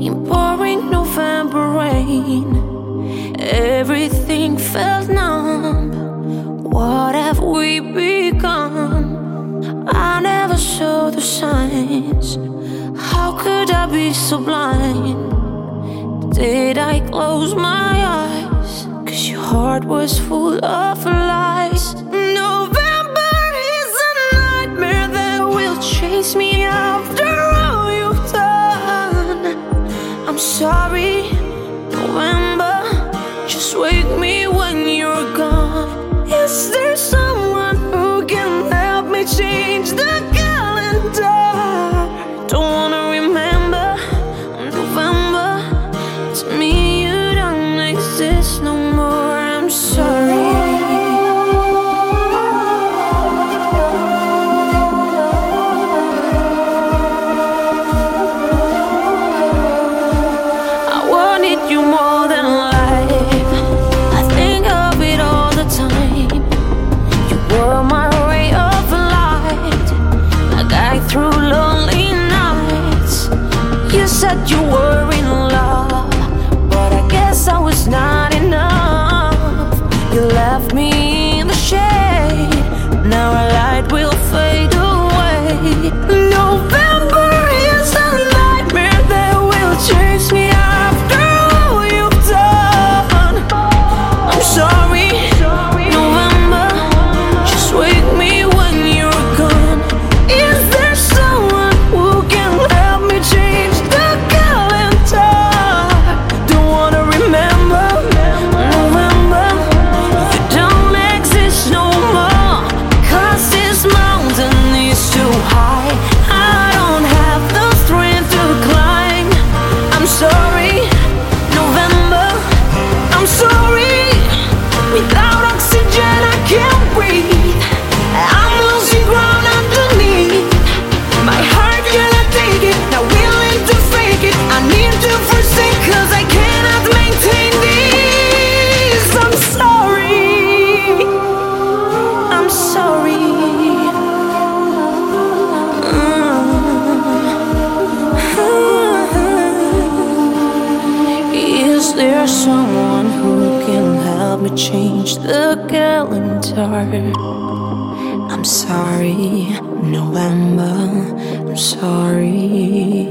in pouring November rain. Everything felt numb. What have we become? I never saw the signs. How could I be so blind? Did I close my eyes? Cause your heart was full of light. Sorry, November. Just wake me when you're gone. Is there someone who can help me change the calendar? Said you were in love, but I guess I was not enough. You left me in the shade. Now our light will fade away. Is there someone who can help me change the calendar? I'm sorry, November. I'm sorry.